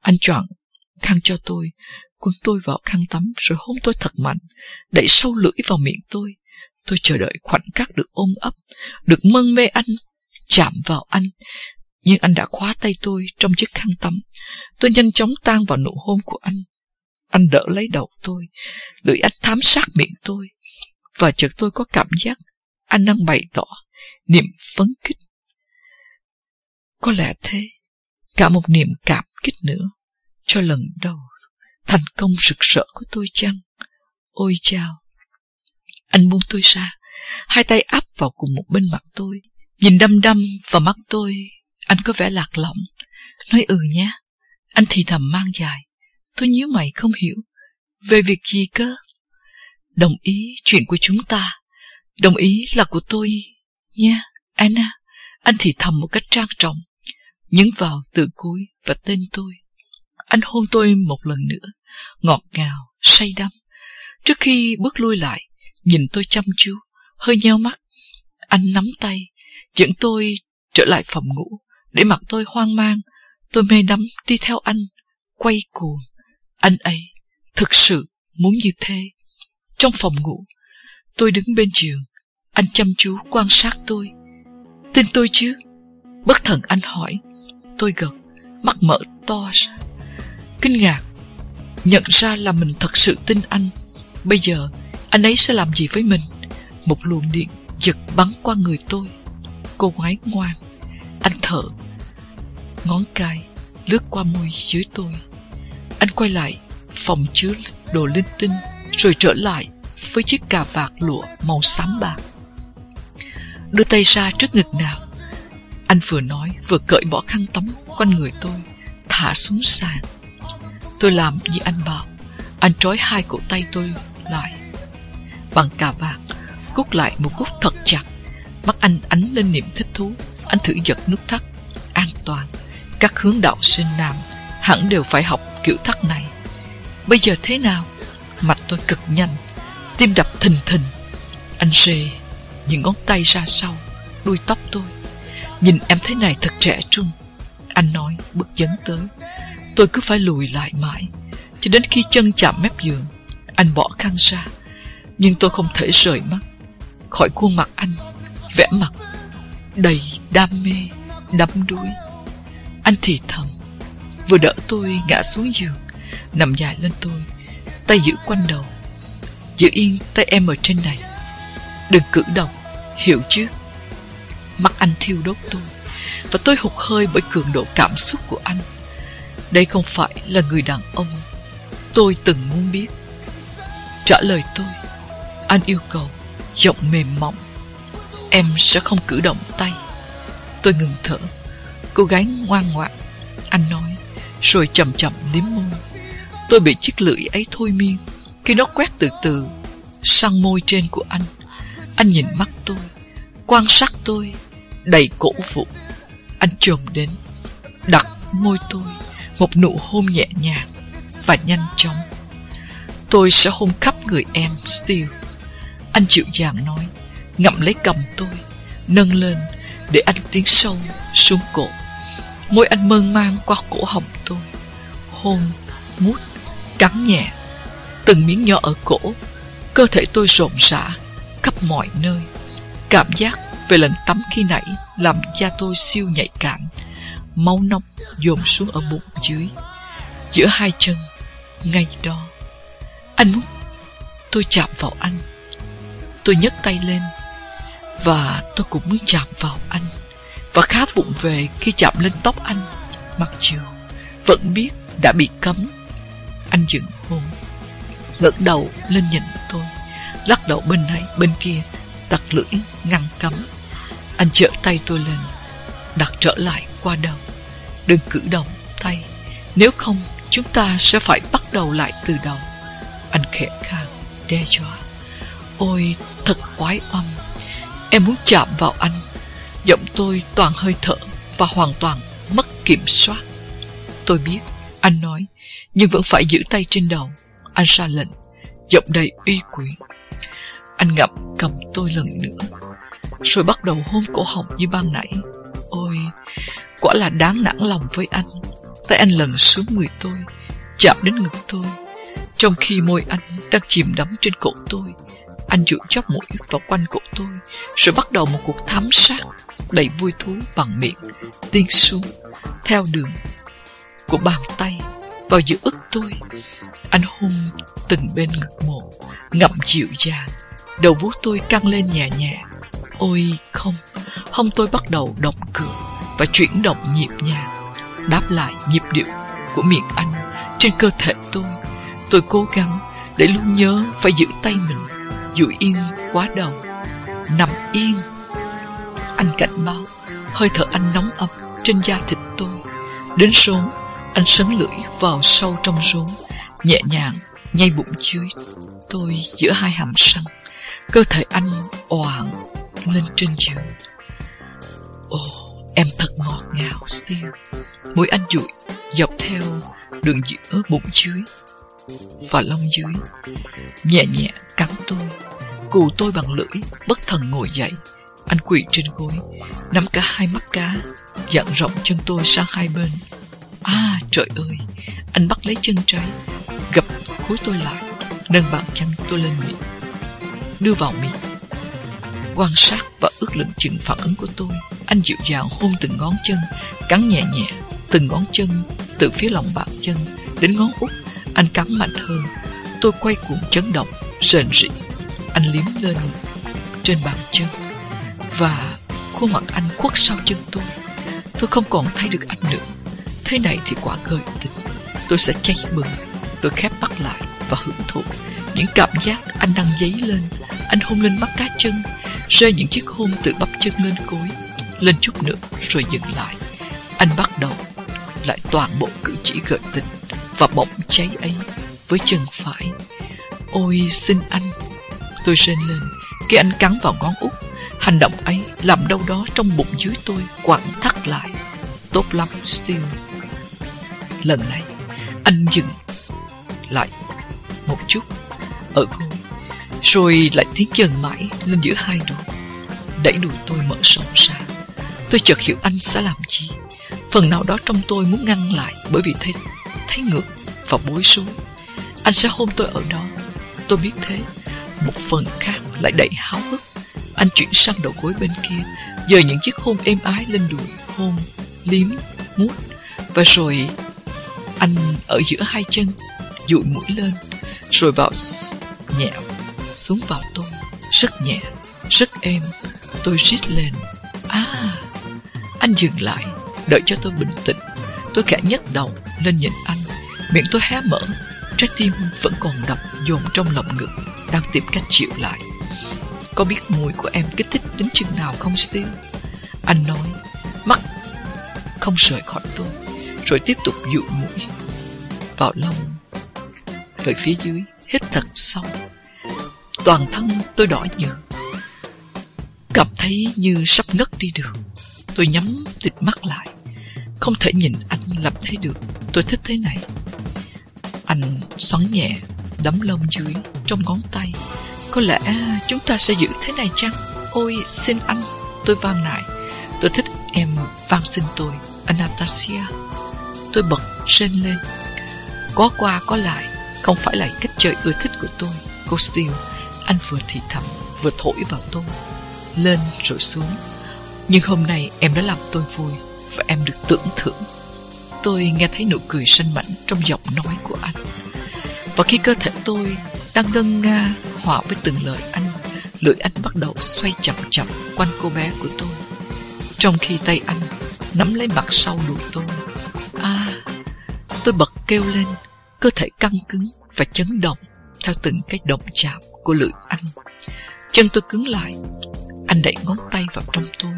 Anh chọn khăn cho tôi, quấn tôi vào khăn tắm rồi hôn tôi thật mạnh, đẩy sâu lưỡi vào miệng tôi. Tôi chờ đợi khoảnh khắc được ôm ấp, được mân mê anh, chạm vào anh. Nhưng anh đã khóa tay tôi trong chiếc khăn tắm. Tôi nhanh chóng tan vào nụ hôn của anh. Anh đỡ lấy đầu tôi, lưỡi anh thám sát miệng tôi. Và chợt tôi có cảm giác anh đang bày tỏ niềm phấn khích. Có lẽ thế, cả một niềm cảm kích nữa cho lần đầu thành công rực rỡ của tôi chăng? Ôi chào! Anh buông tôi ra, hai tay áp vào cùng một bên mặt tôi. Nhìn đăm đăm vào mắt tôi, anh có vẻ lạc lõng. Nói ừ nhé. Anh thì thầm mang dài. Tôi nhíu mày không hiểu. Về việc gì cơ? Đồng ý chuyện của chúng ta. Đồng ý là của tôi. Nha, Anna. Anh thì thầm một cách trang trọng. Nhấn vào từ cuối và tên tôi. Anh hôn tôi một lần nữa. Ngọt ngào, say đắm. Trước khi bước lui lại, nhìn tôi chăm chú, hơi nheo mắt. Anh nắm tay, dẫn tôi trở lại phòng ngủ, để mặt tôi hoang mang. Tôi mê đắm đi theo anh, quay cuồng. Anh ấy thực sự muốn như thế. Trong phòng ngủ, tôi đứng bên giường, anh chăm chú quan sát tôi. Tin tôi chứ? Bất thần anh hỏi. Tôi gật, mắt mở to ra. kinh ngạc, nhận ra là mình thật sự tin anh. Bây giờ, anh ấy sẽ làm gì với mình? Một luồng điện giật bắn qua người tôi. Cô gái ngoan, anh thở, ngón cài lướt qua môi dưới tôi. Anh quay lại phòng chứa đồ linh tinh, rồi trở lại với chiếc cà vạt lụa màu xám bạc. Đưa tay ra trước ngực nào. Anh vừa nói vừa cởi bỏ khăn tắm quanh người tôi, thả xuống sàn. Tôi làm như anh bảo. Anh trói hai cổ tay tôi lại. Bằng cà vạt, cút lại một cút thật chặt. Mắt anh ánh lên niềm thích thú. Anh thử giật nút thắt. An toàn. Các hướng đạo sinh nam hẳn đều phải học kiểu thắt này. Bây giờ thế nào? Mặt tôi cực nhanh, tim đập thình thình. Anh rề những ngón tay ra sau, đuôi tóc tôi. Nhìn em thế này thật trẻ trung. Anh nói bước dấn tới. Tôi cứ phải lùi lại mãi, cho đến khi chân chạm mép giường. Anh bỏ khăn ra, nhưng tôi không thể rời mắt khỏi khuôn mặt anh, vẽ mặt đầy đam mê, đắm đuối. Anh thì thầm, vừa đỡ tôi ngã xuống giường, nằm dài lên tôi, tay giữ quanh đầu. Giữ yên tay em ở trên này. Đừng cử động, hiểu chứ? Mắt anh thiêu đốt tôi, và tôi hụt hơi bởi cường độ cảm xúc của anh. Đây không phải là người đàn ông tôi từng muốn biết. Trả lời tôi, anh yêu cầu, giọng mềm mỏng. Em sẽ không cử động tay. Tôi ngừng thở. Cô gái ngoan ngoãn. Anh nói, rồi chậm chậm liếm môi. Tôi bị chiếc lưỡi ấy thôi miên khi nó quét từ từ sang môi trên của anh. Anh nhìn mắt tôi, quan sát tôi, đầy cổ vũ. Anh chồng đến, đặt môi tôi một nụ hôn nhẹ nhàng và nhanh chóng. Tôi sẽ hôn khắp người em, Steve. Anh chịu dàng nói, ngậm lấy cầm tôi, nâng lên để anh tiến sâu xuống cổ. Môi anh mơn mang qua cổ họng tôi, hôn, mút, cắn nhẹ, từng miếng nhỏ ở cổ, cơ thể tôi rộn rã khắp mọi nơi. Cảm giác về lần tắm khi nãy làm cha tôi siêu nhạy cảm, máu nóng dồn xuống ở bụng dưới, giữa hai chân, ngay đó. Anh muốn tôi chạm vào anh. Tôi nhấc tay lên, và tôi cũng muốn chạm vào anh, và khá bụng về khi chạm lên tóc anh, mặc dù vẫn biết đã bị cấm. Anh dừng hôn, ngẩng đầu lên nhìn tôi, lắc đầu bên này bên kia, tặc lưỡi ngăn cấm. Anh chở tay tôi lên, đặt trở lại qua đầu. Đừng cử động tay, nếu không chúng ta sẽ phải bắt đầu lại từ đầu. Anh khẽ khàng, đe dọa. Ôi, thật quái âm. Em muốn chạm vào anh. Giọng tôi toàn hơi thở và hoàn toàn mất kiểm soát. Tôi biết, anh nói, nhưng vẫn phải giữ tay trên đầu. Anh ra lệnh, giọng đầy uy quyền. Anh ngậm cầm tôi lần nữa, rồi bắt đầu hôn cổ họng như ban nãy. Ôi, quả là đáng nản lòng với anh. Tay anh lần xuống người tôi, chạm đến ngực tôi. Trong khi môi anh đang chìm đắm trên cổ tôi, anh dụ chóp mũi vào quanh cổ tôi, rồi bắt đầu một cuộc thám sát đầy vui thú bằng miệng, tiến xuống, theo đường của bàn tay vào giữa ức tôi. Anh hôn từng bên ngực một, ngậm dịu dàng, đầu vuốt tôi căng lên nhẹ nhẹ. Ôi không, hông tôi bắt đầu động cựa và chuyển động nhịp nhàng, đáp lại nhịp điệu của miệng anh trên cơ thể tôi. Tôi cố gắng để luôn nhớ phải giữ tay mình, dụi yên quá đầu, nằm yên. Anh cảnh báo, hơi thở anh nóng ấm trên da thịt tôi. Đến rốn, anh sấn lưỡi vào sâu trong rốn, nhẹ nhàng nhai bụng dưới tôi giữa hai hàm răng. Cơ thể anh oàng lên trên giường. Ồ, em thật ngọt ngào, Steve. Mũi anh dụi dọc theo đường giữa bụng dưới và lông dưới. Nhẹ nhẹ cắn tôi, cù tôi bằng lưỡi, bất thần ngồi dậy. Anh quỳ trên gối, nắm cả hai mắt cá, dặn rộng chân tôi sang hai bên. À, trời ơi! Anh bắt lấy chân trái, gập khối tôi lại, nâng bàn chân tôi lên miệng, đưa vào miệng quan sát và ước lượng chừng phản ứng của tôi. Anh dịu dàng hôn từng ngón chân, cắn nhẹ nhẹ từng ngón chân từ phía lòng bàn chân, Đến ngón út. Anh cắn mạnh hơn. Tôi quay cuồng chấn động Rền rỉ. Anh liếm lên trên bàn chân Và khuôn mặt anh khuất sau chân tôi. Tôi không còn thấy được anh nữa. Thế này thì quả gợi tình. Tôi sẽ cháy bừng Tôi khép mắt lại và hưởng thụ Những cảm giác anh đang dấy lên. Anh hôn lên mắt cá chân Rơi những chiếc hôn từ bắp chân lên cối, Lên chút nữa rồi dừng lại. Anh bắt đầu lại toàn bộ cử chỉ gợi tình Và bỗng cháy ấy với chân phải. Ôi, xin anh. Tôi rên lên. Khi anh cắn vào ngón út, Hành động ấy làm đâu đó trong bụng dưới tôi quặn thắt lại. Tốt lắm Steel Lần này, anh dừng lại một chút. Ờ, Ở khu rồi lại tiến dần mãi lên giữa hai đùi Đẩy đùi tôi mở rộng ra. Tôi chợt hiểu anh sẽ làm gì. Phần nào đó trong tôi muốn ngăn lại Bởi vì thấy, thấy ngược và bối rối. Anh sẽ hôn tôi ở đó. Tôi biết thế. Một phần khác lại đầy háo hức. Anh chuyển sang đầu gối bên kia Giờ những chiếc hôn êm ái lên đùi Hôn, liếm, mút. Và rồi anh ở giữa hai chân Dụi mũi lên Rồi vào nhẹ xuống vào tôi Rất nhẹ, rất êm. Tôi rít lên. À Anh dừng lại Đợi cho tôi bình tĩnh. Tôi khẽ nhấc đầu lên nhìn anh. Miệng tôi hé mở Trái tim vẫn còn đập dồn trong lòng ngực Đang tìm cách chịu lại. Có biết mùi của em kích thích đến chừng nào không Steve? Anh nói Mắt không rời khỏi tôi Rồi tiếp tục dụ mũi. Vào lông Về phía dưới Hít thật sâu. Toàn thân tôi đỏ nhừ. Cảm thấy như sắp ngất đi được Tôi nhắm tịt mắt lại. Không thể nhìn anh làm thế được. Tôi thích thế này. Anh xoắn nhẹ, Đấm lông dưới trong ngón tay. Có lẽ chúng ta sẽ giữ thế này chăng? Ôi, xin anh, Tôi van nài Tôi thích em van xin tôi, Anastasia. Tôi bật rên lên. Có qua có lại, Không phải là cách chơi ưa thích của tôi, Cô Steele anh vừa thì thầm, Vừa thổi vào tôi, Lên rồi xuống. Nhưng hôm nay em đã làm tôi vui Và em được tưởng thưởng. Tôi nghe thấy nụ cười sanh mảnh Trong giọng nói của anh. Và khi cơ thể tôi đang ngân nga hòa với từng lời anh, Lưỡi anh bắt đầu xoay chậm chậm quanh cô bé của tôi. Trong khi tay anh nắm lấy mặt sau đùi tôi À Tôi bật kêu lên, Cơ thể căng cứng và chấn động Theo từng cái động chạm của lưỡi anh. Chân tôi cứng lại, Anh đẩy ngón tay vào trong tôi.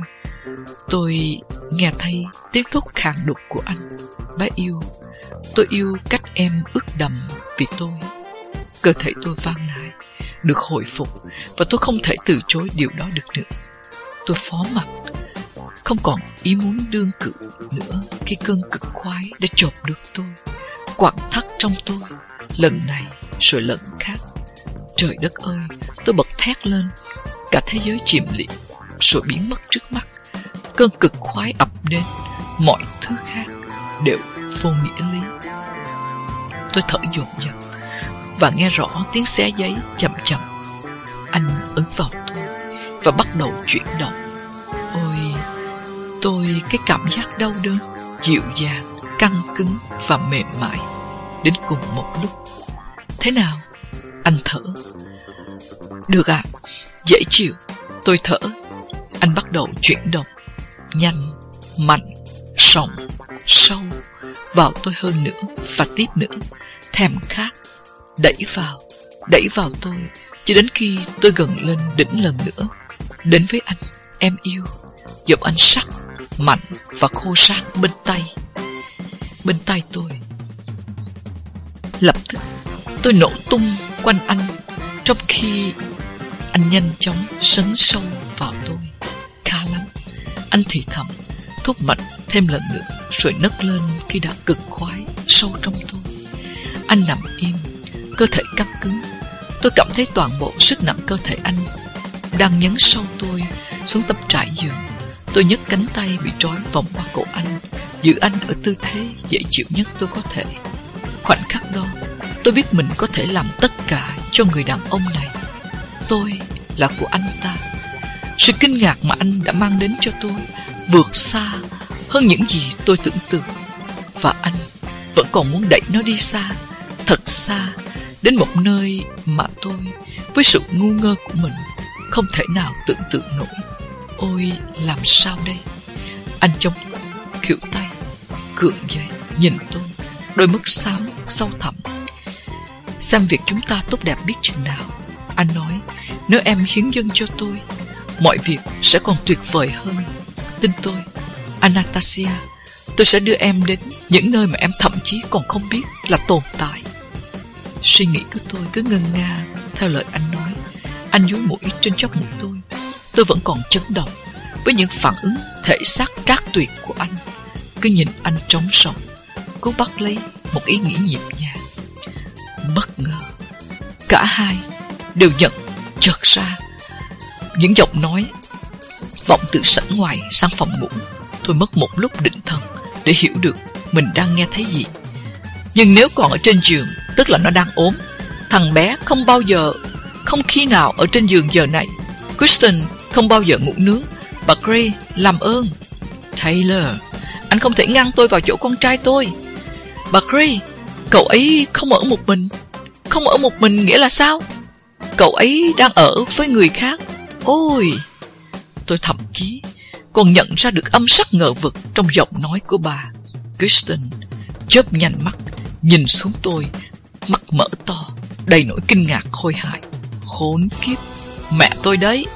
Tôi nghe thấy tiếng thốt khàn đục của anh. Bé yêu, Tôi yêu cách em ướt đầm vì tôi. Cơ thể tôi vang lại, Được hồi phục, Và tôi không thể từ chối điều đó được nữa. Tôi phó mặt, Không còn ý muốn đương cự nữa Khi cơn cực khoái đã chộp được tôi, Quặn thắt trong tôi. Lần này, rồi lần khác Trời đất ơi Tôi bật thét lên. Cả thế giới chìm liệm Rồi biến mất trước mắt. Cơn cực khoái ập đến Mọi thứ khác đều vô nghĩa lý. Tôi thở dồn dập Và nghe rõ tiếng xé giấy chậm chậm. Anh ấn vào tôi Và bắt đầu chuyển động. Ôi Tôi cái cảm giác đau đớn Dịu dàng, căng cứng và mềm mại Đến cùng một lúc. Thế nào? Anh thở. Được ạ à, Dễ chịu. Tôi thở. Anh bắt đầu chuyển động. Nhanh, mạnh, rộng, sâu. Vào tôi hơn nữa Và tiếp nữa. Thèm khát. Đẩy vào Đẩy vào tôi. Cho đến khi tôi gần lên đỉnh lần nữa. Đến với anh Em yêu. Giọng anh sắc Mạnh và khô sát bên tay. Bên tay tôi. Lập tức tôi nổ tung quanh anh Trong khi anh nhanh chóng sấn sâu vào tôi. Khá lắm. Anh thì thầm Thúc mạnh thêm lần nữa Rồi nấc lên khi đã cực khoái Sâu trong tôi. Anh nằm im, Cơ thể căng cứng. Tôi cảm thấy toàn bộ sức nặng cơ thể anh Đang nhấn sâu tôi Xuống tấm trải giường. Tôi nhấc cánh tay bị trói vòng qua cổ anh, Giữ anh ở tư thế dễ chịu nhất tôi có thể. Khoảnh khắc đó Tôi biết mình có thể làm tất cả cho người đàn ông này Tôi là của anh ta Sự kinh ngạc mà anh đã mang đến cho tôi Vượt xa hơn những gì tôi tưởng tượng Và anh vẫn còn muốn đẩy nó đi xa, thật xa, đến một nơi mà tôi, với sự ngu ngơ của mình, không thể nào tưởng tượng nổi. Ôi, làm sao đây? Anh chống khỉu tay, cưỡng dậy, nhìn tôi, đôi mắt xám, sâu thẳm. Xem việc chúng ta tốt đẹp biết chừng nào. Anh nói, nếu em hiến dân cho tôi, mọi việc sẽ còn tuyệt vời hơn. Tin tôi, Anastasia, tôi sẽ đưa em đến những nơi mà em thậm chí còn không biết là tồn tại. Suy nghĩ của tôi cứ ngân nga theo lời anh nói. Anh dúi mũi trên chóp mũi tôi. Tôi vẫn còn chấn động với những phản ứng thể xác trác tuyệt của anh. Cứ nhìn anh trống sống, cố bắt lấy một ý nghĩ nhịp nhàng. Bất ngờ, cả hai đều nhận chợt ra những giọng nói vọng từ sảnh ngoài sang phòng ngủ. Tôi mất một lúc định thần để hiểu được mình đang nghe thấy gì. Nhưng nếu còn ở trên giường, tức là nó đang ốm. Thằng bé không bao giờ, không khi nào ở trên giường giờ này. Kristen không bao giờ ngủ nướng. Bà Gray, làm ơn. Taylor, anh không thể ngăn tôi vào chỗ con trai tôi. Bà Gray, cậu ấy không ở một mình. Không ở một mình nghĩa là sao? Cậu ấy đang ở với người khác. Ôi! Tôi thậm chí còn nhận ra được âm sắc ngờ vực trong giọng nói của bà. Kristen chớp nhanh mắt, nhìn xuống tôi, mắt mở to, đầy nỗi kinh ngạc khôi hại. Khốn kiếp, mẹ tôi đấy!